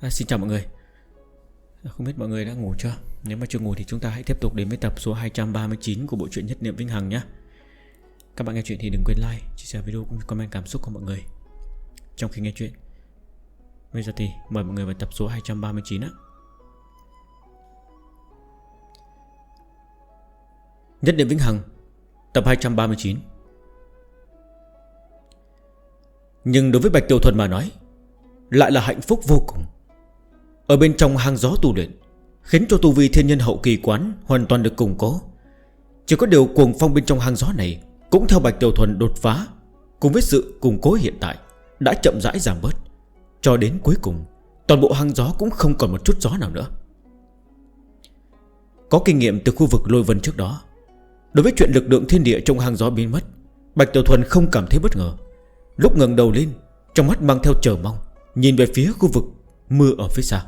À, xin chào mọi người. Dạ, không biết mọi người đã ngủ chưa? Nếu mà chưa ngủ thì chúng ta hãy tiếp tục đến với tập số 239 của bộ truyện Nhất Niệm Vĩnh Hằng nhé. Các bạn nghe chuyện thì đừng quên like, chia sẻ video cũng comment cảm xúc của mọi người. Trong khi nghe chuyện Bây giờ thì mời mọi người vào tập số 239 á Nhất Niệm Vĩnh Hằng Tập 239 Nhưng đối với Bạch Tiêu Thuần mà nói Lại là hạnh phúc vô cùng. Ở bên trong hang gió tu luyện, Khiến cho tu vi thiên nhân hậu kỳ quán Hoàn toàn được củng cố. Chỉ có điều cuồng phong bên trong hang gió này Cũng theo Bạch Tiểu Thuần đột phá, Cùng với sự củng cố hiện tại, Đã chậm rãi giảm bớt. Cho đến cuối cùng, Toàn bộ hang gió cũng không còn một chút gió nào nữa. Có kinh nghiệm từ khu vực lôi vân trước đó. Đối với chuyện lực lượng thiên địa trong hang gió biến mất, Bạch Tiểu Thuần không cảm thấy bất ngờ. Lúc ngừng đầu lên, Trong mắt mang theo chờ mong, Nhìn về phía khu vực mưa ở phía xa.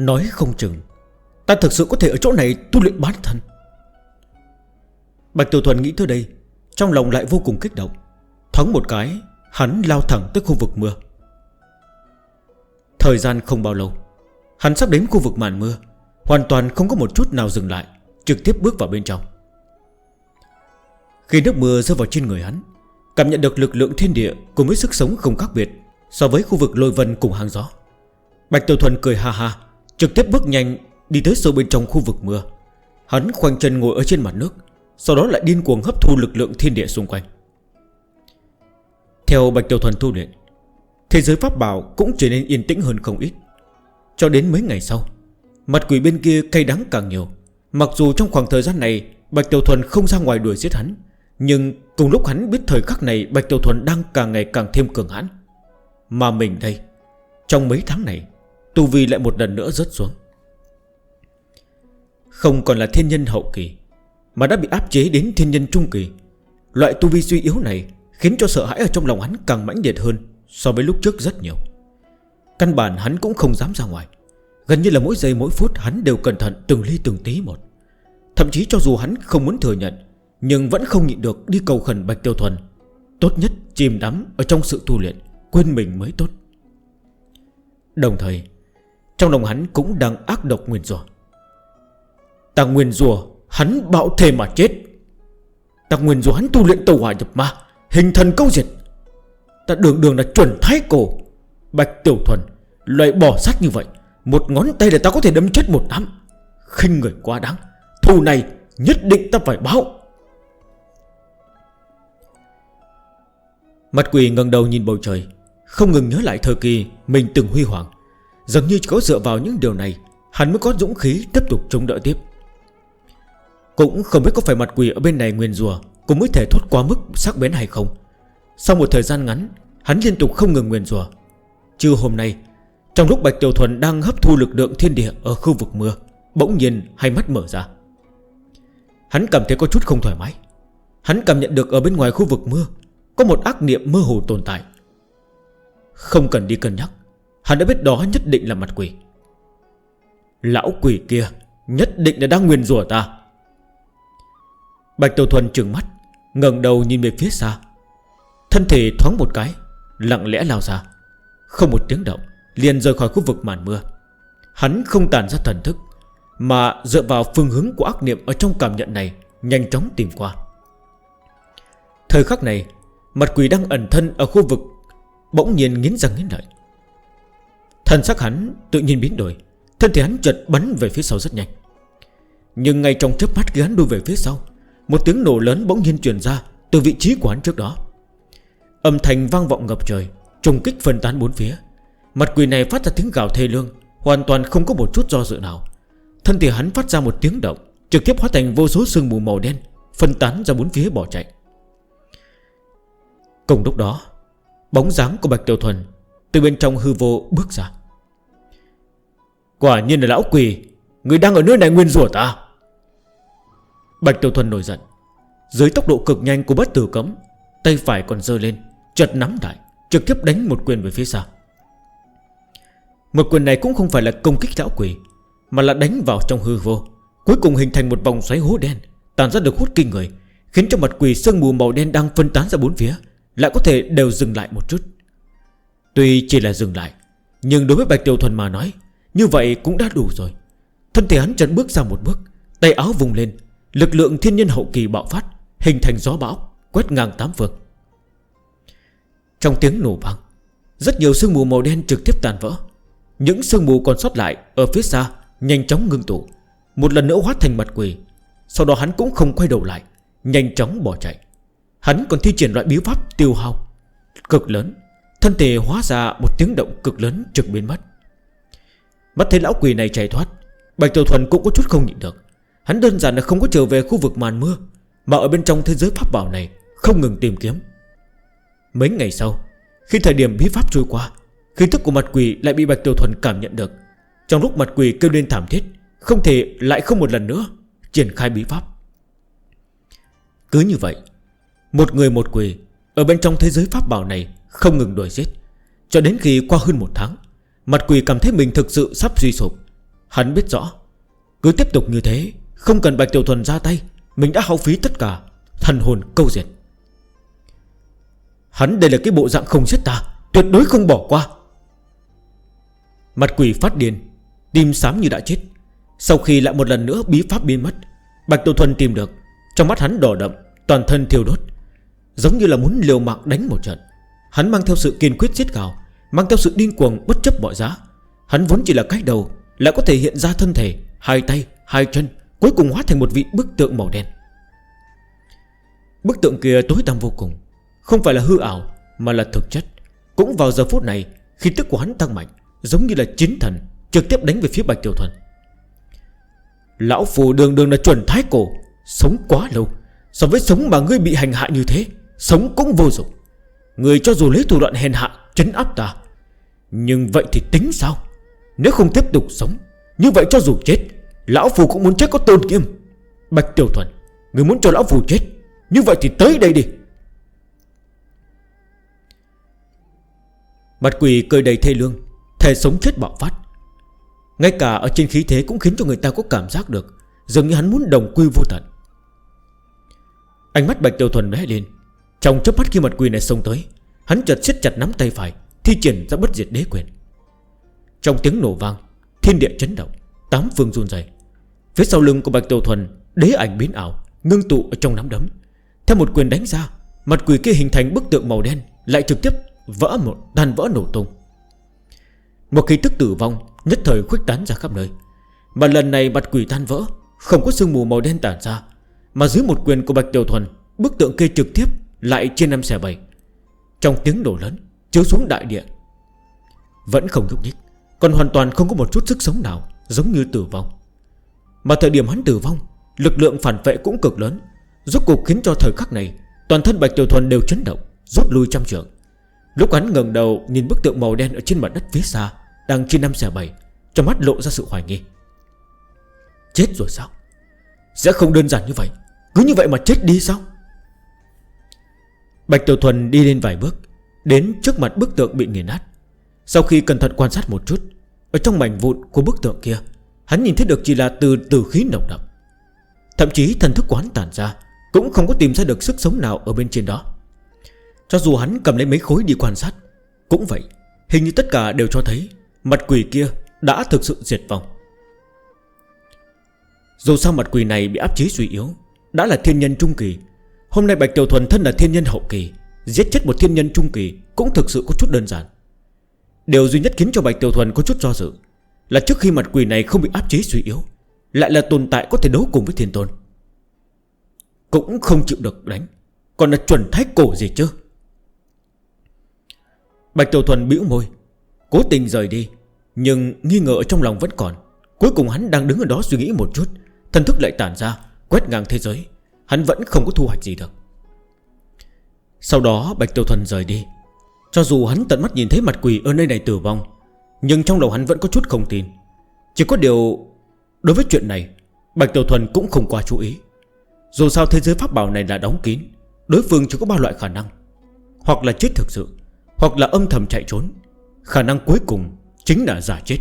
Nói không chừng, Ta thực sự có thể ở chỗ này tu luyện bán thân. Bạch Tiểu Thuần nghĩ tới đây, Trong lòng lại vô cùng kích động Thắng một cái, Hắn lao thẳng tới khu vực mưa. Thời gian không bao lâu, Hắn sắp đến khu vực màn mưa, Hoàn toàn không có một chút nào dừng lại, Trực tiếp bước vào bên trong. Khi nước mưa rơi vào trên người hắn, Cảm nhận được lực lượng thiên địa Cùng với sức sống không khác biệt So với khu vực lôi vân cùng hàng gió. Bạch Tiểu Thuần cười ha ha Trực tiếp bước nhanh Đi tới sâu bên trong khu vực mưa. Hắn khoanh chân ngồi ở trên mặt nước, Sau đó lại điên cuồng hấp thu lực lượng thiên địa xung quanh. Theo Bạch Tiểu Thuần tu luyện, Thế giới pháp bảo cũng trở nên yên tĩnh hơn không ít. Cho đến mấy ngày sau, Mặt quỷ bên kia cay đắng càng nhiều. Mặc dù trong khoảng thời gian này Bạch Tiểu Thuần không ra ngoài đuổi giết hắn, Nhưng cùng lúc hắn biết thời khắc này Bạch Tiểu Thuần đang càng ngày càng thêm cường hãn. Mà mình đây, Trong mấy tháng này Tu Vi lại một lần nữa rớt xuống. Không còn là thiên nhân hậu kỳ, Mà đã bị áp chế đến thiên nhân trung kỳ. Loại tu vi suy yếu này Khiến cho sợ hãi ở trong lòng hắn càng mãnh liệt hơn So với lúc trước rất nhiều. Căn bản hắn cũng không dám ra ngoài. Gần như là mỗi giây mỗi phút hắn đều cẩn thận từng ly từng tí một. Thậm chí cho dù hắn không muốn thừa nhận, Nhưng vẫn không nhịn được đi cầu khẩn Bạch Tiêu Thuần. Tốt nhất chìm đắm ở trong sự tu luyện, Quên mình mới tốt. Đồng thời trong lòng hắn cũng đang ác độc nguyền rùa Ta nguyên rùa Hắn bạo thề mà chết. Ta nguyên rùa hắn tu luyện tàu hỏa nhập ma, Hình thần câu diệt. Ta đường đường là chuẩn thái cổ. Bạch tiểu thuần, Loại bỏ sát như vậy, Một ngón tay để ta có thể đâm chết một đám. Khinh người quá đáng, Thù này nhất định ta phải báo. Mặt quỷ ngần đầu nhìn bầu trời, Không ngừng nhớ lại thời kỳ Mình từng huy hoàng. Dường như chỉ có dựa vào những điều này, Hắn mới có dũng khí tiếp tục chống đỡ tiếp. Cũng không biết có phải mặt quỷ ở bên này nguyên rùa Cũng mới thể thoát quá mức sắc bén hay không. Sau một thời gian ngắn, Hắn liên tục không ngừng nguyên rùa chưa hôm nay, Trong lúc Bạch Tiểu Thuần đang hấp thu lực lượng thiên địa Ở khu vực mưa, Bỗng nhiên hai mắt mở ra. Hắn cảm thấy có chút không thoải mái. Hắn cảm nhận được ở bên ngoài khu vực mưa, Có một ác niệm mơ hồ tồn tại. Không cần đi cân nhắc. Hắn đã biết đó nhất định là mặt quỷ. Lão quỷ kia Nhất định là đang nguyền rủa ta. Bạch Tiểu Thuần trừng mắt, ngẩng đầu nhìn về phía xa. Thân thể thoáng một cái, Lặng lẽ lao ra. Không một tiếng động, Liền rời khỏi khu vực màn mưa. Hắn không tàn ra thần thức, Mà dựa vào phương hướng của ác niệm Ở trong cảm nhận này Nhanh chóng tìm qua. Thời khắc này, Mặt quỷ đang ẩn thân ở khu vực, Bỗng nhiên nghiến răng nghiến lợi. Thần sắc hắn tự nhiên biến đổi, Thân thể hắn chợt bắn về phía sau rất nhanh. Nhưng ngay trong chớp mắt khi hắn đuôi về phía sau, Một tiếng nổ lớn bỗng nhiên truyền ra Từ vị trí của hắn trước đó. Âm thanh vang vọng ngập trời, Trùng kích phân tán bốn phía. Mặt quỷ này phát ra tiếng gào thê lương, Hoàn toàn không có một chút do dự nào. Thân thể hắn phát ra một tiếng động, Trực tiếp hóa thành vô số sương mù màu đen, Phân tán ra bốn phía bỏ chạy. Cùng lúc đó, Bóng dáng của Bạch Tiểu Thuần Từ bên trong hư vô bước ra. Quả nhiên là lão quỷ Người đang ở nơi này nguyên rùa ta. Bạch Tiểu Thuần nổi giận Dưới tốc độ cực nhanh của bất tử cấm Tay phải còn dơ lên Chật nắm lại, Trực tiếp đánh một quyền về phía sau Một quyền này cũng không phải là công kích lão quỷ Mà là đánh vào trong hư vô Cuối cùng hình thành một vòng xoáy hố đen Tàn ra được hút kinh người Khiến cho mặt quỷ sương mù màu đen đang phân tán ra bốn phía Lại có thể đều dừng lại một chút. Tuy chỉ là dừng lại Nhưng đối với Bạch Tiểu Thuần mà nói như vậy cũng đã đủ rồi. Thân thể hắn chấn bước ra một bước, Tay áo vùng lên, Lực lượng thiên nhân hậu kỳ bạo phát, Hình thành gió bão, Quét ngang tám vực Trong tiếng nổ vang, Rất nhiều sương mù màu đen trực tiếp tàn vỡ. Những sương mù còn sót lại Ở phía xa, Nhanh chóng ngưng tụ, Một lần nữa hóa thành mặt quỷ. Sau đó hắn cũng không quay đầu lại, Nhanh chóng bỏ chạy. Hắn còn thi triển loại bí pháp tiêu hao, Cực lớn. Thân thể hóa ra một tiếng động cực lớn trực biến mất. Mắt thấy lão quỷ này chạy thoát, Bạch Tiểu Thuần cũng có chút không nhịn được. Hắn đơn giản là không có trở về khu vực màn mưa, Mà ở bên trong thế giới pháp bảo này Không ngừng tìm kiếm. Mấy ngày sau, Khi thời điểm bí pháp trôi qua, Khí thức của mặt quỷ lại bị Bạch Tiểu Thuần cảm nhận được. Trong lúc mặt quỷ kêu lên thảm thiết, Không thể lại không một lần nữa Triển khai bí pháp. Cứ như vậy, Một người một quỷ Ở bên trong thế giới pháp bảo này Không ngừng đuổi giết. Cho đến khi qua hơn một tháng Mặt quỷ cảm thấy mình thực sự sắp suy sụp. Hắn biết rõ, Cứ tiếp tục như thế, Không cần Bạch Tiểu Thuần ra tay, Mình đã hao phí tất cả, Thần hồn câu diệt. Hắn đây là cái bộ dạng không giết ta, Tuyệt đối không bỏ qua. Mặt quỷ phát điên, Tim xám như đã chết. Sau khi lại một lần nữa bí pháp biến mất, Bạch Tiểu Thuần tìm được, Trong mắt hắn đỏ đậm, Toàn thân thiêu đốt. Giống như là muốn liều mạng đánh một trận, Hắn mang theo sự kiên quyết giết gào Mang theo sự điên cuồng bất chấp mọi giá. Hắn vốn chỉ là cái đầu Lại có thể hiện ra thân thể Hai tay, hai chân Cuối cùng hóa thành một vị bức tượng màu đen. Bức tượng kia tối tăm vô cùng Không phải là hư ảo Mà là thực chất. Cũng vào giờ phút này Khi tức của hắn tăng mạnh Giống như là chính thần Trực tiếp đánh về phía Bạch Tiểu Thuần. Lão phù đường đường là chuẩn thái cổ Sống quá lâu So với sống mà ngươi bị hành hạ như thế Sống cũng vô dụng. Người cho dù lấy thủ đoạn hèn hạ Chấn áp ta, Nhưng vậy thì tính sao? Nếu không tiếp tục sống, Như vậy cho dù chết, Lão Phù cũng muốn chết có tôn nghiêm. Bạch Tiểu Thuần, Người muốn cho Lão Phù chết, Như vậy thì tới đây đi. Mặt quỷ cười đầy thê lương Thể sống chết bạo phát. Ngay cả ở trên khí thế cũng khiến cho người ta có cảm giác được, Dường như hắn muốn đồng quy vô tận. Ánh mắt Bạch Tiểu Thuần vẽ lên trong chấp mắt khi mật quỷ này xông tới, Hắn chợt siết chặt nắm tay phải, Thi triển ra bất diệt đế quyền. Trong tiếng nổ vang, Thiên địa chấn động, Tám phương run dày Phía sau lưng của Bạch Tiểu Thuần, Đế ảnh biến ảo, Ngưng tụ ở trong nắm đấm. Theo một quyền đánh ra Mặt quỷ kia hình thành bức tượng màu đen, Lại trực tiếp vỡ một, tan vỡ nổ tung. Một khi tức tử vong, Nhất thời khuếch tán ra khắp nơi. Mà lần này mặt quỷ tan vỡ, Không có sương mù màu đen tản ra, Mà dưới một quyền của Bạch Tiểu Thuần, Bức tượng kia trực tiếp lại trên năm xe bảy Trong tiếng đổ lớn, Chiếu xuống đại địa. Vẫn không nhúc nhích, Còn hoàn toàn không có một chút sức sống nào, Giống như tử vong. Mà thời điểm hắn tử vong, Lực lượng phản vệ cũng cực lớn. Rốt cuộc khiến cho thời khắc này, Toàn thân Bạch Tiểu Thuần đều chấn động, Rút lui trăm trường Lúc hắn ngần đầu, nhìn bức tượng màu đen Ở trên mặt đất phía xa, Đang trên năm xe bảy Trong mắt lộ ra sự hoài nghi. Chết rồi sao? Sẽ không đơn giản như vậy. Cứ như vậy mà chết đi sao? Bạch Tiểu Thuần đi lên vài bước, Đến trước mặt bức tượng bị nghiền nát. Sau khi cẩn thận quan sát một chút, Ở trong mảnh vụn của bức tượng kia, Hắn nhìn thấy được chỉ là từ từ khí nồng đậm. Thậm chí thần thức quán tản ra, Cũng không có tìm ra được sức sống nào ở bên trên đó. Cho dù hắn cầm lấy mấy khối đi quan sát, Cũng vậy, Hình như tất cả đều cho thấy Mặt quỷ kia đã thực sự diệt vong. Dù sao mặt quỷ này bị áp chế suy yếu, Đã là thiên nhân trung kỳ Hôm nay Bạch Tiểu Thuần thân là thiên nhân hậu kỳ, Giết chết một thiên nhân trung kỳ Cũng thực sự có chút đơn giản. Điều duy nhất khiến cho Bạch Tiểu Thuần có chút do dự Là trước khi mặt quỷ này không bị áp chế suy yếu, Lại là tồn tại có thể đấu cùng với thiên tôn. Cũng không chịu được đánh, Còn là chuẩn thái cổ gì chứ? Bạch Tiểu Thuần bĩu môi, Cố tình rời đi, Nhưng nghi ngờ trong lòng vẫn còn. Cuối cùng hắn đang đứng ở đó suy nghĩ một chút, Thần thức lại tản ra, Quét ngang thế giới. Hắn vẫn không có thu hoạch gì được. Sau đó, Bạch Tiêu Thuần rời đi. Cho dù hắn tận mắt nhìn thấy mặt quỷ ở nơi này tử vong, Nhưng trong đầu hắn vẫn có chút không tin. Chỉ có điều, Đối với chuyện này, Bạch Tiểu Thuần cũng không quá chú ý. Dù sao thế giới pháp bảo này là đóng kín, Đối phương chỉ có ba loại khả năng. Hoặc là chết thực sự, Hoặc là âm thầm chạy trốn. Khả năng cuối cùng chính là giả chết.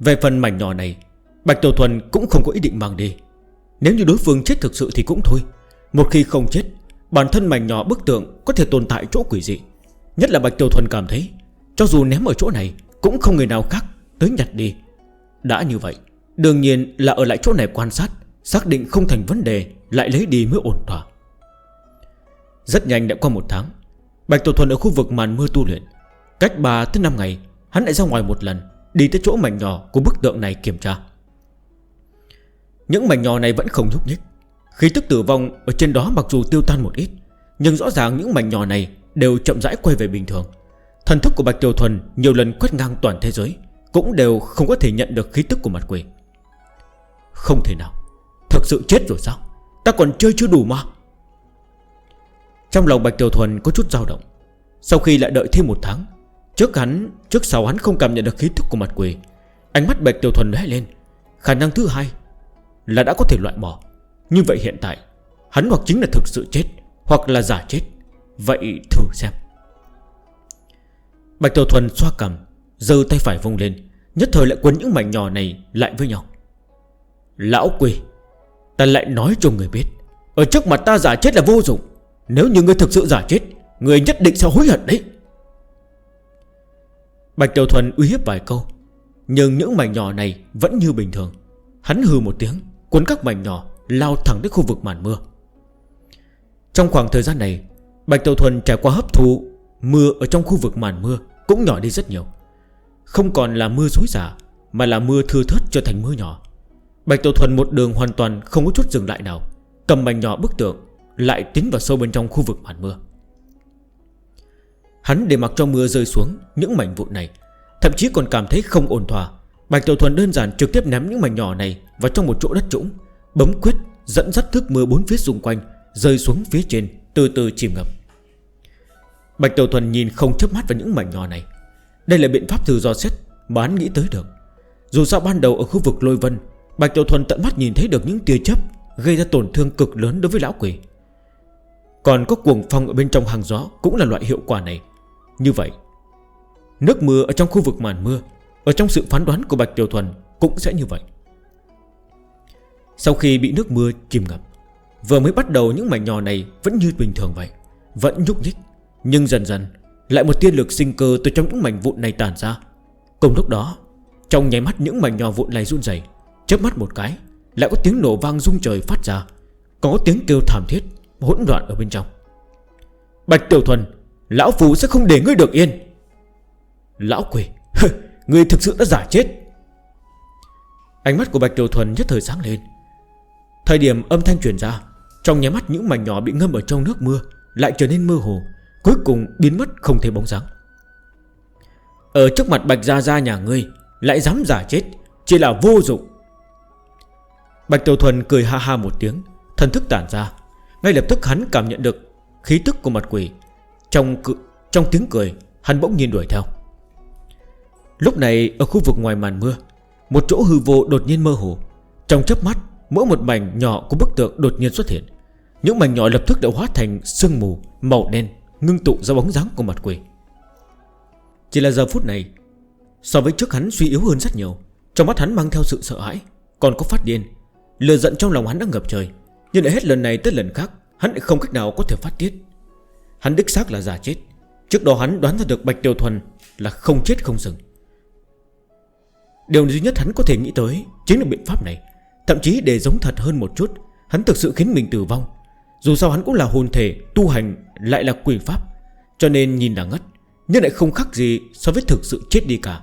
Về phần mảnh nhỏ này, Bạch Tiểu Thuần cũng không có ý định mang đi. Nếu như đối phương chết thực sự thì cũng thôi. Một khi không chết, Bản thân mảnh nhỏ bức tượng có thể tồn tại chỗ quỷ dị. Nhất là Bạch Tiểu Thuần cảm thấy, Cho dù ném ở chỗ này, Cũng không người nào khác tới nhặt đi. Đã như vậy, Đương nhiên là ở lại chỗ này quan sát, Xác định không thành vấn đề, Lại lấy đi mới ổn thỏa. Rất nhanh đã qua một tháng, Bạch Tổ Thuần ở khu vực màn mưa tu luyện. Cách 3 tới 5 ngày, Hắn lại ra ngoài một lần, Đi tới chỗ mảnh nhỏ của bức tượng này kiểm tra. Những mảnh nhỏ này vẫn không nhúc nhích. Khí tức tử vong ở trên đó mặc dù tiêu tan một ít, Nhưng rõ ràng những mảnh nhỏ này Đều chậm rãi quay về bình thường. Thần thức của Bạch tiêu Thuần nhiều lần quét ngang toàn thế giới, Cũng đều không có thể nhận được khí tức của mặt quỷ. Không thể nào. Thật sự chết rồi sao? Ta còn chơi chưa đủ mà. Trong lòng Bạch tiêu Thuần có chút dao động. Sau khi lại đợi thêm một tháng, Trước hắn, Trước sau hắn không cảm nhận được khí tức của mặt quỷ, Ánh mắt Bạch tiêu Thuần lẽ lên. Khả năng thứ hai là đã có thể loại bỏ. Như vậy hiện tại, Hắn hoặc chính là thực sự chết, Hoặc là giả chết. Vậy thử xem. Bạch Tiểu Thuần xoa cầm Dơ tay phải vung lên, Nhất thời lại quấn những mảnh nhỏ này lại với nhau. Lão quỷ Ta lại nói cho người biết, Ở trước mặt ta giả chết là vô dụng. Nếu như người thực sự giả chết Người nhất định sẽ hối hận đấy. Bạch Tiểu Thuần uy hiếp vài câu, Nhưng những mảnh nhỏ này vẫn như bình thường. Hắn hư một tiếng. Cuốn các mảnh nhỏ lao thẳng đến khu vực màn mưa. Trong khoảng thời gian này, Bạch Tàu Thuần trải qua hấp thu, Mưa ở trong khu vực màn mưa Cũng nhỏ đi rất nhiều. Không còn là mưa dối giả Mà là mưa thưa thớt trở thành mưa nhỏ. Bạch Tàu Thuần một đường hoàn toàn không có chút dừng lại nào, Cầm mảnh nhỏ bức tượng Lại tiến vào sâu bên trong khu vực màn mưa. Hắn để mặc cho mưa rơi xuống Những mảnh vụn này, Thậm chí còn cảm thấy không ổn thỏa Bạch Tiểu Thuần đơn giản trực tiếp ném những mảnh nhỏ này Vào trong một chỗ đất trũng, Bấm quyết, dẫn dắt thức mưa bốn phía xung quanh, Rơi xuống phía trên, từ từ chìm ngập. Bạch Tiểu Thuần nhìn không chớp mắt vào những mảnh nhỏ này. Đây là biện pháp thử do xét Mà hắn nghĩ tới được. Dù sao ban đầu ở khu vực lôi vân, Bạch Tiểu Thuần tận mắt nhìn thấy được những tia chớp Gây ra tổn thương cực lớn đối với lão quỷ. Còn có cuồng phong ở bên trong hàng gió Cũng là loại hiệu quả này. Như vậy, Nước mưa ở trong khu vực màn mưa ở trong sự phán đoán của Bạch Tiểu Thuần Cũng sẽ như vậy. Sau khi bị nước mưa chìm ngập, Vừa mới bắt đầu những mảnh nhỏ này Vẫn như bình thường vậy, Vẫn nhúc nhích, Nhưng dần dần Lại một tiên lực sinh cơ từ trong những mảnh vụn này tàn ra. Cùng lúc đó, Trong nháy mắt những mảnh nhỏ vụn này run dày Chớp mắt một cái, Lại có tiếng nổ vang rung trời phát ra, Có tiếng kêu thảm thiết, Hỗn loạn ở bên trong. Bạch Tiểu Thuần, Lão Phú sẽ không để ngươi được yên. Lão quỷ Người thực sự đã giả chết. Ánh mắt của Bạch Tiểu Thuần nhất thời sáng lên. Thời điểm âm thanh chuyển ra Trong nhé mắt những mảnh nhỏ bị ngâm ở trong nước mưa Lại trở nên mơ hồ Cuối cùng biến mất không thấy bóng dáng. Ở trước mặt Bạch Gia Gia nhà ngươi Lại dám giả chết Chỉ là vô dụng. Bạch Tiểu Thuần cười ha ha một tiếng Thần thức tản ra. Ngay lập tức hắn cảm nhận được khí tức của mặt quỷ. Trong, cự trong tiếng cười Hắn bỗng nhiên đuổi theo. Lúc này, ở khu vực ngoài màn mưa, Một chỗ hư vô đột nhiên mơ hồ. Trong chớp mắt, Mỗi một mảnh nhỏ của bức tượng đột nhiên xuất hiện. Những mảnh nhỏ lập tức đã hóa thành sương mù Màu đen, ngưng tụ ra bóng dáng của mặt quỷ. Chỉ là giờ phút này, So với trước hắn suy yếu hơn rất nhiều. Trong mắt hắn mang theo sự sợ hãi, Còn có phát điên. Lừa giận trong lòng hắn đang ngập trời, Nhưng lại hết lần này tới lần khác, Hắn lại không cách nào có thể phát tiết. Hắn đích xác là giả chết. Trước đó hắn đoán ra được Bạch Tiêu Thuần là không chết không dừng. Điều duy nhất hắn có thể nghĩ tới Chính là biện pháp này. Thậm chí để giống thật hơn một chút, Hắn thực sự khiến mình tử vong. Dù sao hắn cũng là hồn thể, Tu hành lại là quyền pháp, Cho nên nhìn là ngất, Nhưng lại không khác gì so với thực sự chết đi cả.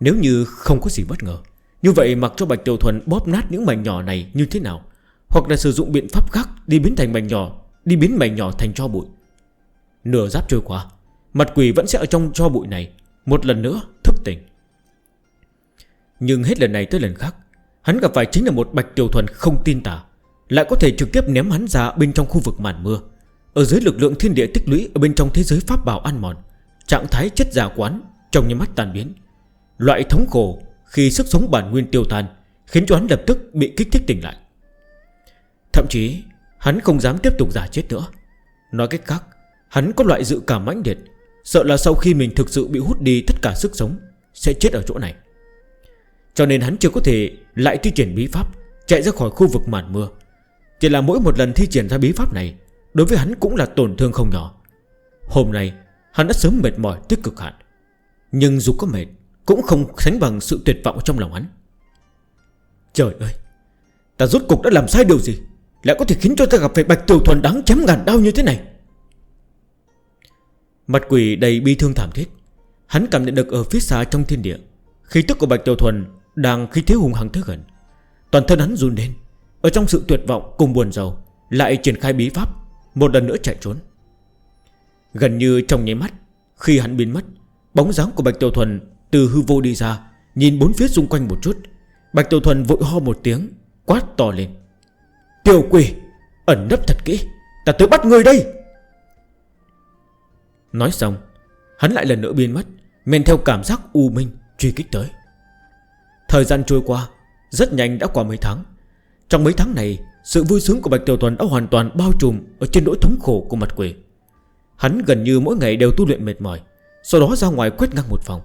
Nếu như không có gì bất ngờ, Như vậy mặc cho Bạch Tiểu Thuần bóp nát những mảnh nhỏ này như thế nào, Hoặc là sử dụng biện pháp khác Đi biến thành mảnh nhỏ, Đi biến mảnh nhỏ thành cho bụi. Nửa giáp trôi qua, Mặt quỷ vẫn sẽ ở trong cho bụi này, Một lần nữa thức tỉnh. Nhưng hết lần này tới lần khác, Hắn gặp phải chính là một Bạch Tiểu Thuần không tin tả. Lại có thể trực tiếp ném hắn ra bên trong khu vực màn mưa. Ở dưới lực lượng thiên địa tích lũy Ở bên trong thế giới pháp bảo ăn mòn, Trạng thái chất giả quán Trong như mắt tàn biến. Loại thống khổ khi sức sống bản nguyên tiêu tan Khiến cho hắn lập tức bị kích thích tỉnh lại. Thậm chí, Hắn không dám tiếp tục giả chết nữa. Nói cách khác, Hắn có loại dự cảm mãnh liệt, Sợ là sau khi mình thực sự bị hút đi tất cả sức sống, Sẽ chết ở chỗ này. Cho nên hắn chưa có thể lại thi triển bí pháp Chạy ra khỏi khu vực màn mưa. Chỉ là mỗi một lần thi triển ra bí pháp này, Đối với hắn cũng là tổn thương không nhỏ. Hôm nay, hắn đã sớm mệt mỏi tới cực hạn. Nhưng dù có mệt, Cũng không sánh bằng sự tuyệt vọng trong lòng hắn. Trời ơi, Ta rốt cục đã làm sai điều gì? Lại có thể khiến cho ta gặp phải bạch tiểu thuần đáng chém ngàn đau như thế này? Mặt quỷ đầy bi thương thảm thiết. Hắn cảm nhận được ở phía xa trong thiên địa Khi tức của bạch tiểu thuần đang khi thế hùng hằng tới gần Toàn thân hắn run lên. Ở trong sự tuyệt vọng cùng buồn giàu Lại triển khai bí pháp, Một lần nữa chạy trốn. Gần như trong nháy mắt, Khi hắn biến mất, Bóng dáng của Bạch Tiểu Thuần từ hư vô đi ra, Nhìn bốn phía xung quanh một chút. Bạch Tiểu Thuần vội ho một tiếng, Quát to lên. Tiểu quỷ, Ẩn nấp thật kỹ, Ta tới bắt người đây. Nói xong, Hắn lại lần nữa biến mất, Men theo cảm giác u minh truy kích tới. Thời gian trôi qua, Rất nhanh đã qua mấy tháng. Trong mấy tháng này, Sự vui sướng của Bạch Tiểu Thuần đã hoàn toàn bao trùm Ở trên nỗi thống khổ của mặt quỷ. Hắn gần như mỗi ngày đều tu luyện mệt mỏi, Sau đó ra ngoài quét ngang một phòng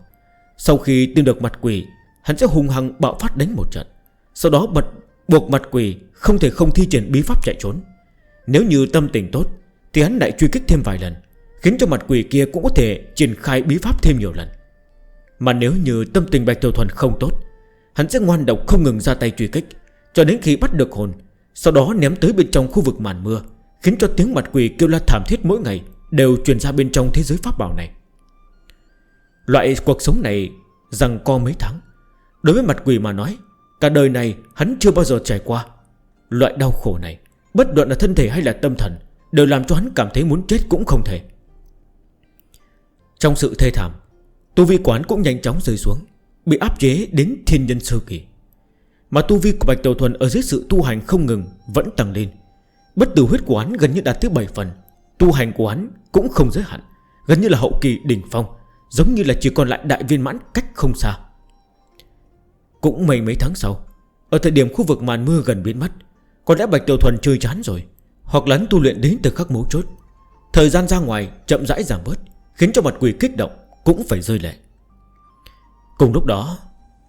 Sau khi tìm được mặt quỷ, Hắn sẽ hung hăng bạo phát đánh một trận. Sau đó bật, buộc mặt quỷ Không thể không thi triển bí pháp chạy trốn. Nếu như tâm tình tốt, Thì hắn lại truy kích thêm vài lần, Khiến cho mặt quỷ kia cũng có thể triển khai bí pháp thêm nhiều lần. Mà nếu như tâm tình Bạch Tiểu Thuần không tốt Hắn sẽ ngoan độc không ngừng ra tay truy kích, Cho đến khi bắt được hồn, Sau đó ném tới bên trong khu vực màn mưa, Khiến cho tiếng mặt quỷ kêu la thảm thiết mỗi ngày Đều truyền ra bên trong thế giới pháp bảo này. Loại cuộc sống này Rằng co mấy tháng, Đối với mặt quỷ mà nói, Cả đời này hắn chưa bao giờ trải qua. Loại đau khổ này, Bất luận là thân thể hay là tâm thần, Đều làm cho hắn cảm thấy muốn chết cũng không thể. Trong sự thê thảm, Tu vi quán cũng nhanh chóng rơi xuống. Bị áp chế đến thiên nhân sơ kỳ. Mà tu vi của Bạch tiểu Thuần Ở dưới sự tu hành không ngừng vẫn tăng lên. Bất tử huyết của hắn gần như đạt tới 7 phần, Tu hành của hắn cũng không giới hạn, Gần như là hậu kỳ đỉnh phong, Giống như là chỉ còn lại đại viên mãn cách không xa. Cũng mấy mấy tháng sau, Ở thời điểm khu vực màn mưa gần biến mất, Có lẽ Bạch Tiểu Thuần chơi chán rồi, Hoặc lắn tu luyện đến từ các mấu chốt. Thời gian ra ngoài chậm rãi giảm bớt, Khiến cho mặt quỷ kích động cũng phải rơi lệ. Cùng lúc đó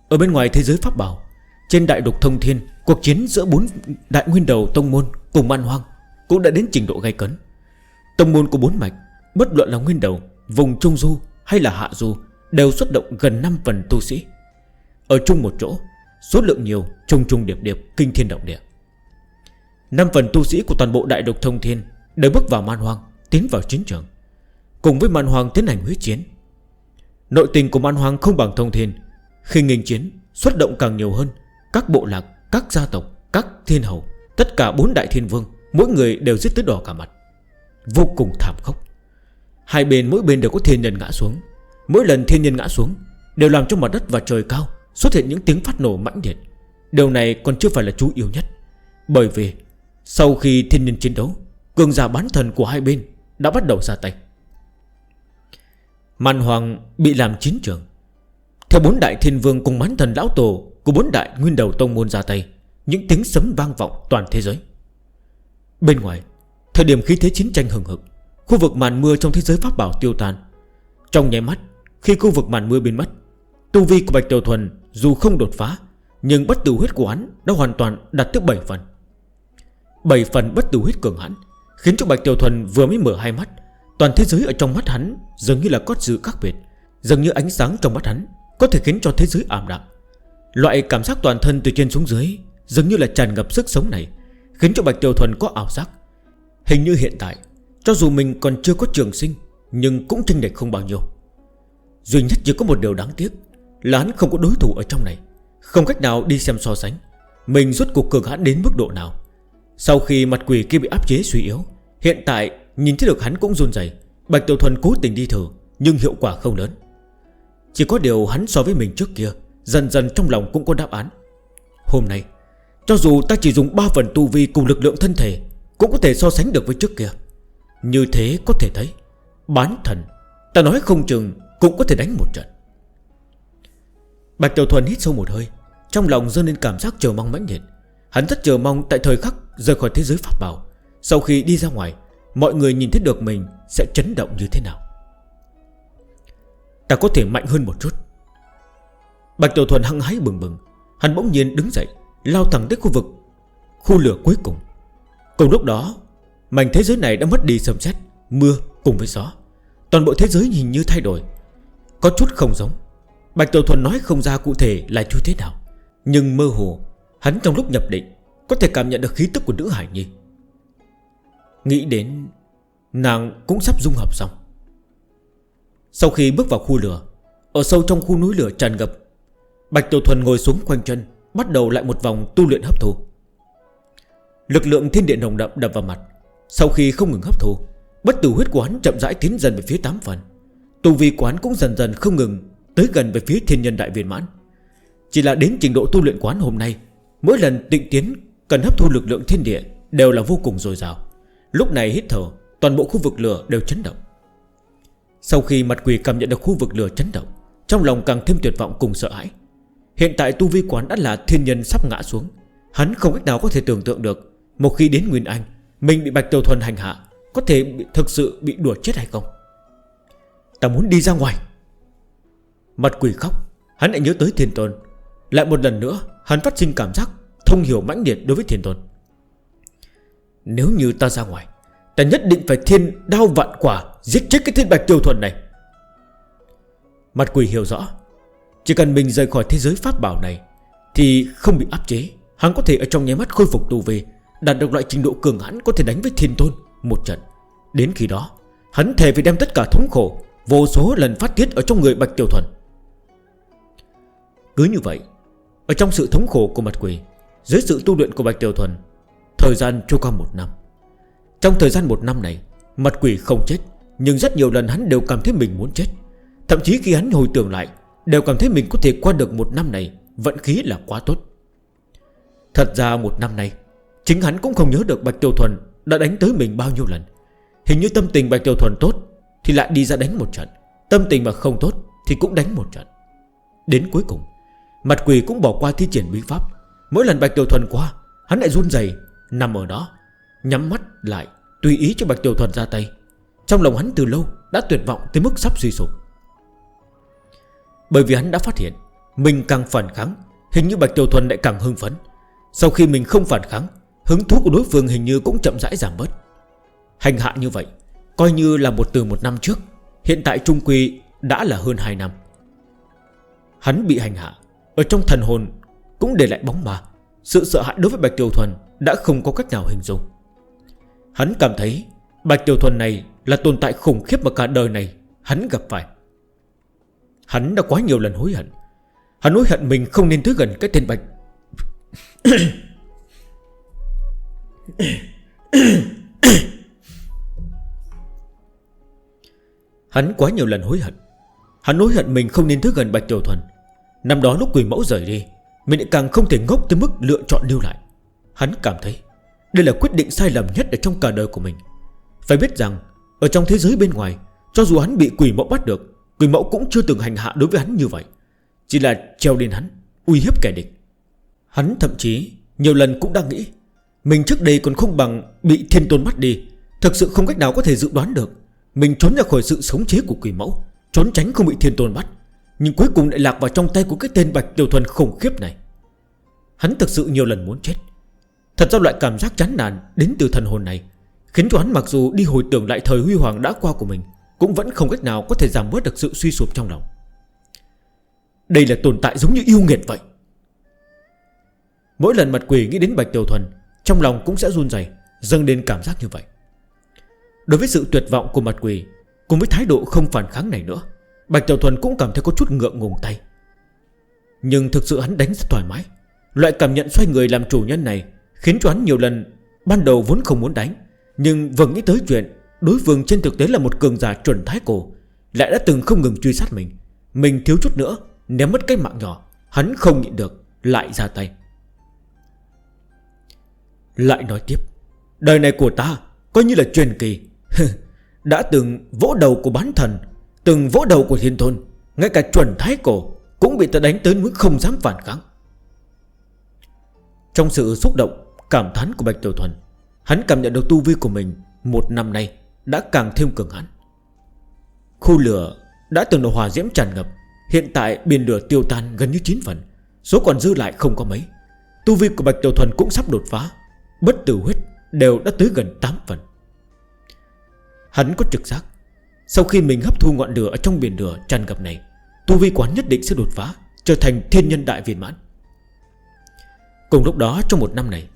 Ở bên ngoài thế giới pháp bảo Trên đại đục thông thiên Cuộc chiến giữa bốn đại nguyên đầu tông môn cùng man hoang Cũng đã đến trình độ gay cấn. Tông môn của bốn mạch Bất luận là nguyên đầu, vùng trung du hay là hạ du Đều xuất động gần 5 phần tu sĩ. Ở chung một chỗ Số lượng nhiều trùng trùng điệp điệp kinh thiên động địa. 5 phần tu sĩ của toàn bộ đại độc thông thiên Đều bước vào man hoang Tiến vào chiến trường. Cùng với man hoang tiến hành huyết chiến Nội tình của man hoang không bằng thông thiên. Khi nghênh chiến xuất động càng nhiều hơn. Các bộ lạc, các gia tộc, các thiên hầu Tất cả bốn đại thiên vương Mỗi người đều giết tới đỏ cả mặt. Vô cùng thảm khốc. Hai bên mỗi bên đều có thiên nhân ngã xuống. Mỗi lần thiên nhân ngã xuống Đều làm cho mặt đất và trời cao Xuất hiện những tiếng phát nổ mãnh liệt. Điều này còn chưa phải là chú yếu nhất. Bởi vì sau khi thiên nhân chiến đấu Cường giả bán thần của hai bên Đã bắt đầu ra tay. Màn hoàng bị làm chín trường. Theo bốn đại thiên vương cùng mán thần lão tổ Của bốn đại nguyên đầu tông môn ra tay, Những tiếng sấm vang vọng toàn thế giới. Bên ngoài, Thời điểm khí thế chiến tranh hừng hực, Khu vực màn mưa trong thế giới pháp bảo tiêu tan. Trong nháy mắt, Khi khu vực màn mưa biến mất, Tu vi của Bạch Tiểu Thuần dù không đột phá, Nhưng bất tử huyết của hắn đã hoàn toàn đạt tới 7 phần. 7 phần bất tử huyết cường hãn Khiến cho Bạch Tiểu Thuần vừa mới mở hai mắt Toàn thế giới ở trong mắt hắn Dường như là có sự khác biệt, Dường như ánh sáng trong mắt hắn Có thể khiến cho thế giới ảm đạm. Loại cảm giác toàn thân từ trên xuống dưới Dường như là tràn ngập sức sống này, Khiến cho Bạch Tiểu Thuần có ảo giác. Hình như hiện tại, Cho dù mình còn chưa có trường sinh, Nhưng cũng chênh lệch không bao nhiêu. Duy nhất chỉ có một điều đáng tiếc Là hắn không có đối thủ ở trong này, Không cách nào đi xem so sánh. Mình rút cuộc cường hãn đến mức độ nào? Sau khi mặt quỷ kia bị áp chế suy yếu, Hiện tại Nhìn thấy được hắn cũng run dày Bạch Tiểu Thuần cố tình đi thử, Nhưng hiệu quả không lớn. Chỉ có điều hắn so với mình trước kia, Dần dần trong lòng cũng có đáp án. Hôm nay, Cho dù ta chỉ dùng 3 phần tu vi cùng lực lượng thân thể, Cũng có thể so sánh được với trước kia. Như thế có thể thấy, Bán thần, Ta nói không chừng cũng có thể đánh một trận. Bạch Tiểu Thuần hít sâu một hơi, Trong lòng dâng lên cảm giác chờ mong mãnh nhiệt Hắn rất chờ mong tại thời khắc rời khỏi thế giới pháp bảo. Sau khi đi ra ngoài Mọi người nhìn thấy được mình Sẽ chấn động như thế nào? Ta có thể mạnh hơn một chút. Bạch Tiểu Thuần hăng hái bừng bừng. Hắn bỗng nhiên đứng dậy, Lao thẳng tới khu vực, Khu lửa cuối cùng. Cùng lúc đó, Mảnh thế giới này đã mất đi sầm xét, Mưa cùng với gió. Toàn bộ thế giới nhìn như thay đổi. Có chút không giống. Bạch Tiểu Thuần nói không ra cụ thể là như thế nào. Nhưng mơ hồ, Hắn trong lúc nhập định, Có thể cảm nhận được khí tức của nữ Hải Nhi. Nghĩ đến, Nàng cũng sắp dung hợp xong. Sau khi bước vào khu lửa, Ở sâu trong khu núi lửa tràn ngập, Bạch Tiểu Thuần ngồi xuống quanh chân, Bắt đầu lại một vòng tu luyện hấp thu. Lực lượng thiên địa nồng đậm đập vào mặt. Sau khi không ngừng hấp thu, Bất tử huyết quán chậm rãi tiến dần về phía 8 phần. Tù vi quán cũng dần dần không ngừng Tới gần về phía thiên nhân đại viên mãn. Chỉ là đến trình độ tu luyện quán hôm nay, Mỗi lần tịnh tiến Cần hấp thu lực lượng thiên địa Đều là vô cùng dồi dào. Lúc này hít thở Toàn bộ khu vực lửa đều chấn động. Sau khi mặt quỷ cảm nhận được khu vực lửa chấn động Trong lòng càng thêm tuyệt vọng cùng sợ hãi. Hiện tại tu vi quán đã là thiên nhân sắp ngã xuống. Hắn không cách nào có thể tưởng tượng được Một khi đến Nguyên Anh Mình bị Bạch Tiểu Thuần hành hạ Có thể bị, thực sự bị đùa chết hay không? Ta muốn đi ra ngoài. Mặt quỷ khóc Hắn lại nhớ tới thiền tôn. Lại một lần nữa hắn phát sinh cảm giác Thông hiểu mãnh liệt đối với thiền tôn. Nếu như ta ra ngoài, Ta nhất định phải thiên đao vạn quả Giết chết cái thiên bạch tiêu thuần này. Mặt quỷ hiểu rõ, Chỉ cần mình rời khỏi thế giới pháp bảo này, Thì không bị áp chế. Hắn có thể ở trong nháy mắt khôi phục tù về, Đạt được loại trình độ cường hãn có thể đánh với thiên tôn Một trận. Đến khi đó, Hắn thề phải đem tất cả thống khổ, Vô số lần phát tiết ở trong người Bạch tiêu Thuần. Cứ như vậy, Ở trong sự thống khổ của mặt quỷ, Dưới sự tu luyện của Bạch tiêu Thuần Thời gian trôi qua một năm. Trong thời gian một năm này, Mặt quỷ không chết, Nhưng rất nhiều lần hắn đều cảm thấy mình muốn chết. Thậm chí khi hắn hồi tưởng lại, Đều cảm thấy mình có thể qua được một năm này Vận khí là quá tốt. Thật ra một năm nay Chính hắn cũng không nhớ được Bạch Tiểu Thuần Đã đánh tới mình bao nhiêu lần. Hình như tâm tình Bạch Tiểu Thuần tốt Thì lại đi ra đánh một trận. Tâm tình mà không tốt thì cũng đánh một trận. Đến cuối cùng, Mặt quỷ cũng bỏ qua thi triển bí pháp. Mỗi lần Bạch Tiểu Thuần qua, Hắn lại run dày Nằm ở đó, Nhắm mắt lại, Tùy ý cho Bạch Tiểu Thuần ra tay. Trong lòng hắn từ lâu Đã tuyệt vọng tới mức sắp suy sụp. Bởi vì hắn đã phát hiện, Mình càng phản kháng, Hình như Bạch Tiểu Thuần lại càng hưng phấn. Sau khi mình không phản kháng, Hứng thú của đối phương hình như cũng chậm rãi giảm bớt. Hành hạ như vậy, Coi như là một từ một năm trước, Hiện tại Trung Quy đã là hơn 2 năm. Hắn bị hành hạ, Ở trong thần hồn Cũng để lại bóng mà sự sợ hãi đối với Bạch Tiểu Thuần Đã không có cách nào hình dung. Hắn cảm thấy Bạch Tiểu Thuần này là tồn tại khủng khiếp mà cả đời này Hắn gặp phải. Hắn đã quá nhiều lần hối hận. Hắn hối hận mình không nên tới gần cái tên Bạch. Hắn quá nhiều lần hối hận. Hắn hối hận mình không nên tới gần Bạch Tiểu Thuần. Năm đó lúc quỷ mẫu rời đi mình lại càng không thể ngốc tới mức lựa chọn lưu lại. Hắn cảm thấy Đây là quyết định sai lầm nhất ở trong cả đời của mình. Phải biết rằng, Ở trong thế giới bên ngoài, Cho dù hắn bị quỷ mẫu bắt được, Quỷ mẫu cũng chưa từng hành hạ đối với hắn như vậy. Chỉ là treo lên hắn, Uy hiếp kẻ địch. Hắn thậm chí nhiều lần cũng đang nghĩ, Mình trước đây còn không bằng bị thiên tôn bắt đi Thật sự không cách nào có thể dự đoán được Mình trốn ra khỏi sự sống chế của quỷ mẫu, Trốn tránh không bị thiên tôn bắt. Nhưng cuối cùng lại lạc vào trong tay của cái tên Bạch Tiểu Thuần khủng khiếp này. Hắn thực sự nhiều lần muốn chết. Thật ra loại cảm giác chán nản đến từ thần hồn này Khiến cho hắn mặc dù đi hồi tưởng lại thời huy hoàng đã qua của mình, Cũng vẫn không cách nào có thể giảm bớt được sự suy sụp trong lòng. Đây là tồn tại giống như yêu nghiệt vậy. Mỗi lần mặt quỷ nghĩ đến Bạch Tiểu Thuần, Trong lòng cũng sẽ run dày Dâng đến cảm giác như vậy. Đối với sự tuyệt vọng của mặt quỷ, Cùng với thái độ không phản kháng này nữa Bạch Tiểu Thuần cũng cảm thấy có chút ngượng ngùng tay. Nhưng thực sự hắn đánh rất thoải mái. Loại cảm nhận xoay người làm chủ nhân này Khiến cho hắn nhiều lần Ban đầu vốn không muốn đánh, Nhưng vừa nghĩ tới chuyện Đối phương trên thực tế là một cường giả chuẩn thái cổ, Lại đã từng không ngừng truy sát mình. Mình thiếu chút nữa, Ném mất cái mạng nhỏ, Hắn không nhịn được, Lại ra tay. Lại nói tiếp, Đời này của ta Coi như là truyền kỳ. Đã từng vỗ đầu của bán thần Từng vỗ đầu của thiên thôn, Ngay cả chuẩn thái cổ Cũng bị ta đánh tới mức không dám phản kháng. Trong sự xúc động, Cảm thán của Bạch Tiểu Thuần, Hắn cảm nhận được tu vi của mình Một năm nay đã càng thêm cường hắn Khu lửa đã từng được hòa diễm tràn ngập, Hiện tại biển lửa tiêu tan gần như 9 phần, Số còn dư lại không có mấy. Tu vi của Bạch Tiểu Thuần cũng sắp đột phá, Bất tử huyết đều đã tới gần 8 phần. Hắn có trực giác sau khi mình hấp thu ngọn lửa ở trong biển lửa tràn ngập này, Tu vi quán nhất định sẽ đột phá, Trở thành thiên nhân đại viên mãn. Cùng lúc đó, trong một năm này,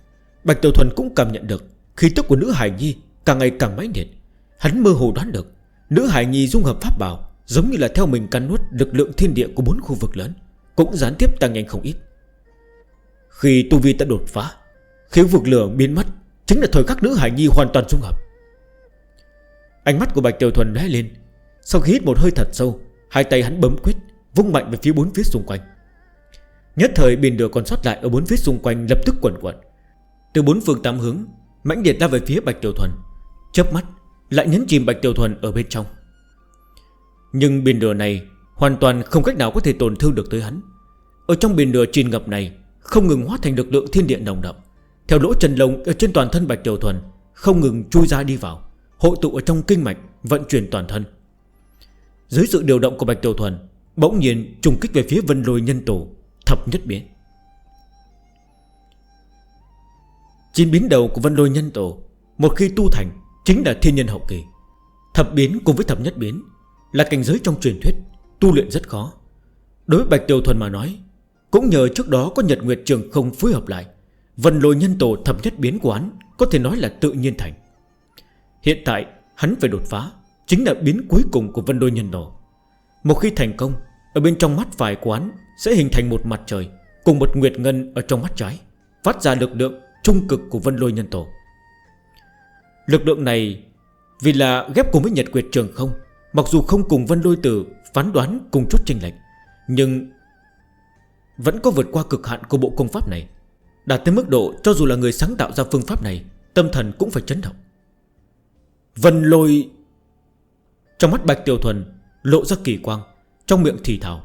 Bạch Tiểu Thuần cũng cảm nhận được Khí tức của nữ Hải Nhi càng ngày càng mãnh liệt. Hắn mơ hồ đoán được, Nữ Hải Nhi dung hợp pháp bảo Giống như là theo mình căn nuốt lực lượng thiên địa của bốn khu vực lớn, Cũng gián tiếp tăng nhanh không ít. Khi tu vi đã đột phá Khí vực lửa biến mất, Chính là thời khắc nữ Hải Nhi hoàn toàn dung hợp. Ánh mắt của Bạch Tiểu Thuần lóe lên. Sau khi hít một hơi thật sâu, Hai tay hắn bấm quyết, Vung mạnh về phía bốn phía xung quanh. Nhất thời biển lửa còn sót lại ở bốn phía xung quanh lập tức quẩn quẩn Từ bốn phương tám hướng, Mãnh liệt ra về phía Bạch Tiểu Thuần. Chớp mắt, lại nhấn chìm Bạch Tiểu Thuần ở bên trong. Nhưng biển lửa này Hoàn toàn không cách nào có thể tổn thương được tới hắn. Ở trong biển lửa chìm ngập này, Không ngừng hóa thành lực lượng thiên địa nồng đậm. Theo lỗ chân lông ở trên toàn thân Bạch Tiểu Thuần, Không ngừng chui ra đi vào hội tụ ở trong kinh mạch, vận chuyển toàn thân. Dưới sự điều động của Bạch Tiểu Thuần, Bỗng nhiên trùng kích về phía vân lôi nhân tổ, Thập nhất biến. Chín biến đầu của vân lôi nhân tổ, Một khi tu thành, Chính là thiên nhân hậu kỳ. Thập biến cùng với thập nhất biến Là cảnh giới trong truyền thuyết, Tu luyện rất khó. Đối với Bạch Tiểu Thuần mà nói, Cũng nhờ trước đó có Nhật Nguyệt Trường không phối hợp lại, Vân lôi nhân tổ thập nhất biến quán Có thể nói là tự nhiên thành. Hiện tại, hắn phải đột phá, Chính là biến cuối cùng của Vân Đôi Nhân Nổ Một khi thành công, Ở bên trong mắt phải quán Sẽ hình thành một mặt trời Cùng một nguyệt ngân ở trong mắt trái, Phát ra lực lượng trung cực của Vân Lôi Nhân Tổ Lực lượng này, Vì là ghép cùng với Nhật Quyệt Trường không, Mặc dù không cùng Vân Lôi Tử Phán đoán cùng chút chênh lệch, Nhưng Vẫn có vượt qua cực hạn của bộ công pháp này, Đạt tới mức độ cho dù là người sáng tạo ra phương pháp này, Tâm thần cũng phải chấn động. Vân lôi. Trong mắt Bạch Tiểu Thuần Lộ ra kỳ quang, Trong miệng thì thảo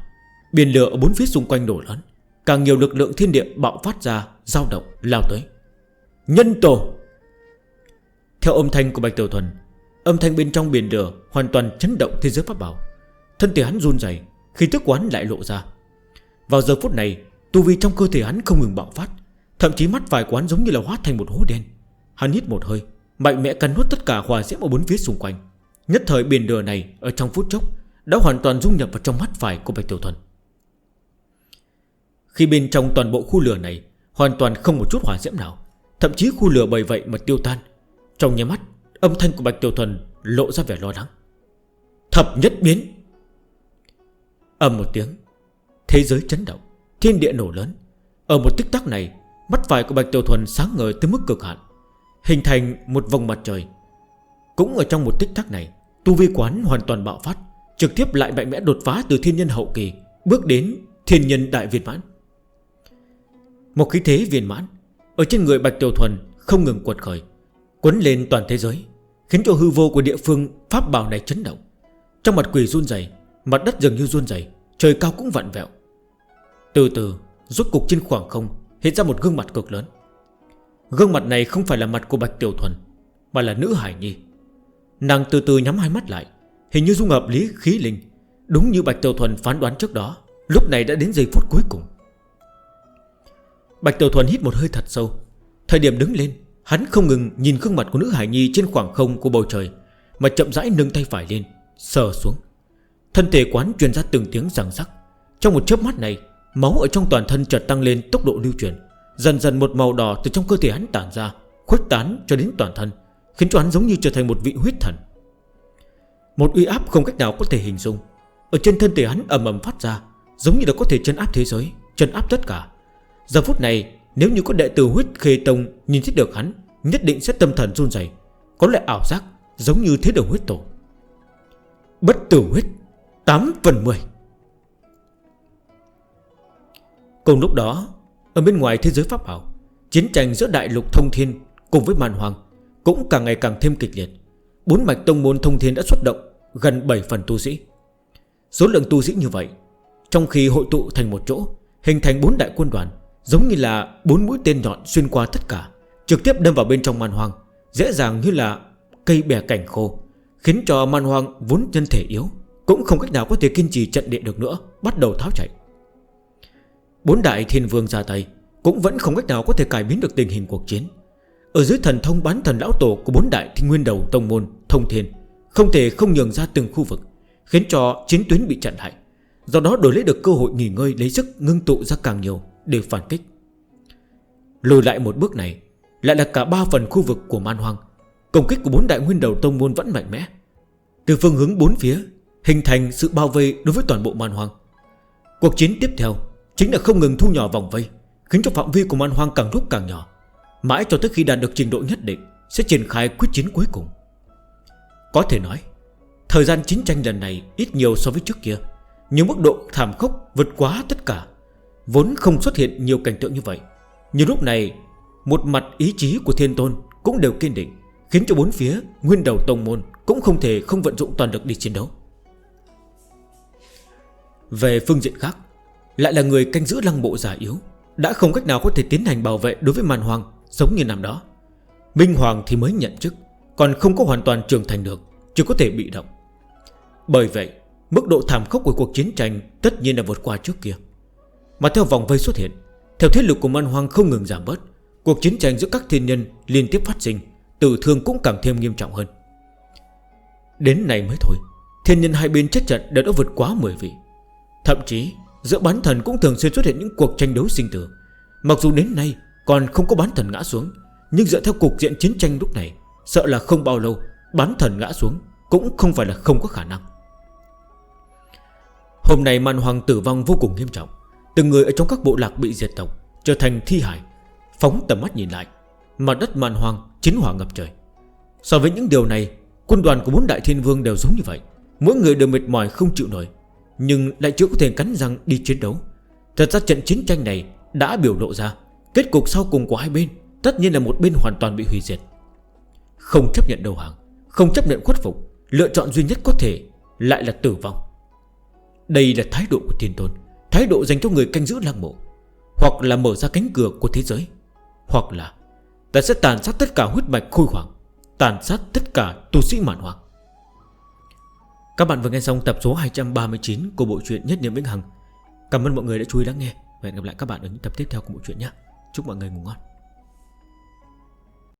Biển lửa ở bốn phía xung quanh nổ lớn, Càng nhiều lực lượng thiên địa bạo phát ra, dao động, lao tới. Nhân tổ. Theo âm thanh của Bạch Tiểu Thuần, Âm thanh bên trong biển lửa Hoàn toàn chấn động thế giới pháp bảo. Thân thể hắn run dày Khi thức quán lại lộ ra. Vào giờ phút này, Tu vi trong cơ thể hắn không ngừng bạo phát, Thậm chí mắt vài quán giống như là hóa thành một hố đen. Hắn hít một hơi Mạnh mẽ cắn nuốt tất cả hòa diễm ở bốn phía xung quanh. Nhất thời biển lửa này Ở trong phút chốc Đã hoàn toàn dung nhập vào trong mắt phải của Bạch Tiểu Thuần. Khi bên trong toàn bộ khu lửa này Hoàn toàn không một chút hỏa diễm nào, Thậm chí khu lửa bởi vậy mà tiêu tan, Trong nhà mắt, Âm thanh của Bạch Tiểu Thuần lộ ra vẻ lo lắng. Thập nhất biến! Âm một tiếng, Thế giới chấn động, Thiên địa nổ lớn. Ở một tích tắc này, Mắt phải của Bạch Tiểu Thuần sáng ngời tới mức cực hạn. Hình thành một vòng mặt trời. Cũng ở trong một tích tắc này, Tu vi quán hoàn toàn bạo phát, Trực tiếp lại mạnh mẽ đột phá từ thiên nhân hậu kỳ, Bước đến thiên nhân đại viên mãn. Một khí thế viên mãn, Ở trên người Bạch Tiểu Thuần không ngừng quật khởi Quấn lên toàn thế giới, Khiến cho hư vô của địa phương, pháp bảo này chấn động. Trong mặt quỷ run dày Mặt đất dường như run dày Trời cao cũng vặn vẹo. Từ từ rút cục trên khoảng không, Hiện ra một gương mặt cực lớn. Gương mặt này không phải là mặt của Bạch Tiểu Thuần, Mà là nữ Hải Nhi. Nàng từ từ nhắm hai mắt lại, Hình như dung hợp lý khí linh, Đúng như Bạch Tiểu Thuần phán đoán trước đó, Lúc này đã đến giây phút cuối cùng. Bạch Tiểu Thuần hít một hơi thật sâu. Thời điểm đứng lên, Hắn không ngừng nhìn gương mặt của nữ Hải Nhi trên khoảng không của bầu trời, Mà chậm rãi nâng tay phải lên, Sờ xuống. Thân thể quán truyền ra từng tiếng răng rắc. Trong một chớp mắt này, Máu ở trong toàn thân chợt tăng lên tốc độ lưu truyền. Dần dần một màu đỏ từ trong cơ thể hắn tản ra, Khuếch tán cho đến toàn thân, Khiến cho hắn giống như trở thành một vị huyết thần. Một uy áp không cách nào có thể hình dung. Ở trên thân thể hắn ầm ầm phát ra, Giống như là có thể chân áp thế giới Chân áp tất cả. Giờ phút này, nếu như có đệ tử huyết khê tông Nhìn thấy được hắn, Nhất định sẽ tâm thần run dày Có lẽ ảo giác giống như thế đồng huyết tổ. Bất tử huyết 8 phần 10 Cùng lúc đó ở bên ngoài thế giới pháp bảo Chiến tranh giữa đại lục thông thiên cùng với màn hoàng Cũng càng ngày càng thêm kịch liệt. Bốn mạch tông môn thông thiên đã xuất động Gần 7 phần tu sĩ. Số lượng tu sĩ như vậy, Trong khi hội tụ thành một chỗ, Hình thành bốn đại quân đoàn, Giống như là bốn mũi tên nhọn xuyên qua tất cả, Trực tiếp đâm vào bên trong màn hoàng, Dễ dàng như là cây bè cảnh khô, Khiến cho màn hoàng vốn nhân thể yếu, Cũng không cách nào có thể kiên trì trận địa được nữa, Bắt đầu tháo chạy. Bốn đại thiên vương ra tay, Cũng vẫn không cách nào có thể cải biến được tình hình cuộc chiến. Ở dưới thần thông bán thần lão tổ Của bốn đại thiên nguyên đầu tông môn, Thông thiên, Không thể không nhường ra từng khu vực, Khiến cho chiến tuyến bị chặn lại. Do đó đổi lấy được cơ hội nghỉ ngơi Lấy sức ngưng tụ ra càng nhiều để phản kích. Lùi lại một bước này, Lại là cả ba phần khu vực của man hoang. Công kích của bốn đại nguyên đầu tông môn vẫn mạnh mẽ. Từ phương hướng bốn phía, Hình thành sự bao vây đối với toàn bộ man hoang. Cuộc chiến tiếp theo Chính là không ngừng thu nhỏ vòng vây, Khiến cho phạm vi của man hoang càng lúc càng nhỏ. Mãi cho tới khi đạt được trình độ nhất định, Sẽ triển khai quyết chiến cuối cùng. Có thể nói, Thời gian chiến tranh lần này ít nhiều so với trước kia, Nhưng mức độ thảm khốc vượt quá tất cả, Vốn không xuất hiện nhiều cảnh tượng như vậy. Nhưng lúc này, Một mặt ý chí của thiên tôn cũng đều kiên định, Khiến cho bốn phía nguyên đầu tông môn Cũng không thể không vận dụng toàn lực đi chiến đấu. Về phương diện khác lại là người canh giữ lăng mộ giả yếu, Đã không cách nào có thể tiến hành bảo vệ đối với màn hoàng, Giống như năm đó. Minh Hoàng thì mới nhận chức, Còn không có hoàn toàn trưởng thành được Chỉ có thể bị động. Bởi vậy, Mức độ thảm khốc của cuộc chiến tranh Tất nhiên là vượt qua trước kia. Mà theo vòng vây xuất hiện, Theo thiết lực của màn hoàng không ngừng giảm bớt, Cuộc chiến tranh giữa các thiên nhân liên tiếp phát sinh, Tử thương cũng càng thêm nghiêm trọng hơn. Đến nay mới thôi, Thiên nhân hai bên chết trận đã đã vượt quá 10 vị. Thậm chí Giữa bán thần cũng thường xuyên xuất hiện những cuộc tranh đấu sinh tử. Mặc dù đến nay còn không có bán thần ngã xuống, Nhưng dựa theo cục diện chiến tranh lúc này, Sợ là không bao lâu, Bán thần ngã xuống Cũng không phải là không có khả năng. Hôm nay màn hoàng tử vong vô cùng nghiêm trọng. Từng người ở trong các bộ lạc bị diệt tộc, Trở thành thi hải Phóng tầm mắt nhìn lại, Mặt đất màn hoàng chiến hỏa ngập trời. So với những điều này, Quân đoàn của bốn đại thiên vương đều giống như vậy. Mỗi người đều mệt mỏi không chịu nổi. Nhưng lại chưa có thể cắn răng đi chiến đấu. Thật ra trận chiến tranh này đã biểu lộ ra Kết cục sau cùng của hai bên Tất nhiên là một bên hoàn toàn bị hủy diệt. Không chấp nhận đầu hàng, Không chấp nhận khuất phục, Lựa chọn duy nhất có thể lại là tử vong. Đây là thái độ của thiên tôn, Thái độ dành cho người canh giữ lăng mộ, Hoặc là mở ra cánh cửa của thế giới, Hoặc là Ta sẽ tàn sát tất cả huyết mạch khôi hoàng Tàn sát tất cả tu sĩ mạn hoàng các bạn vừa nghe xong tập số 239 của bộ truyện Nhất Niệm Vĩnh Hằng. Cảm ơn mọi người đã chú ý lắng nghe. Và hẹn gặp lại các bạn ở những tập tiếp theo của bộ truyện nhé. Chúc mọi người ngủ ngon.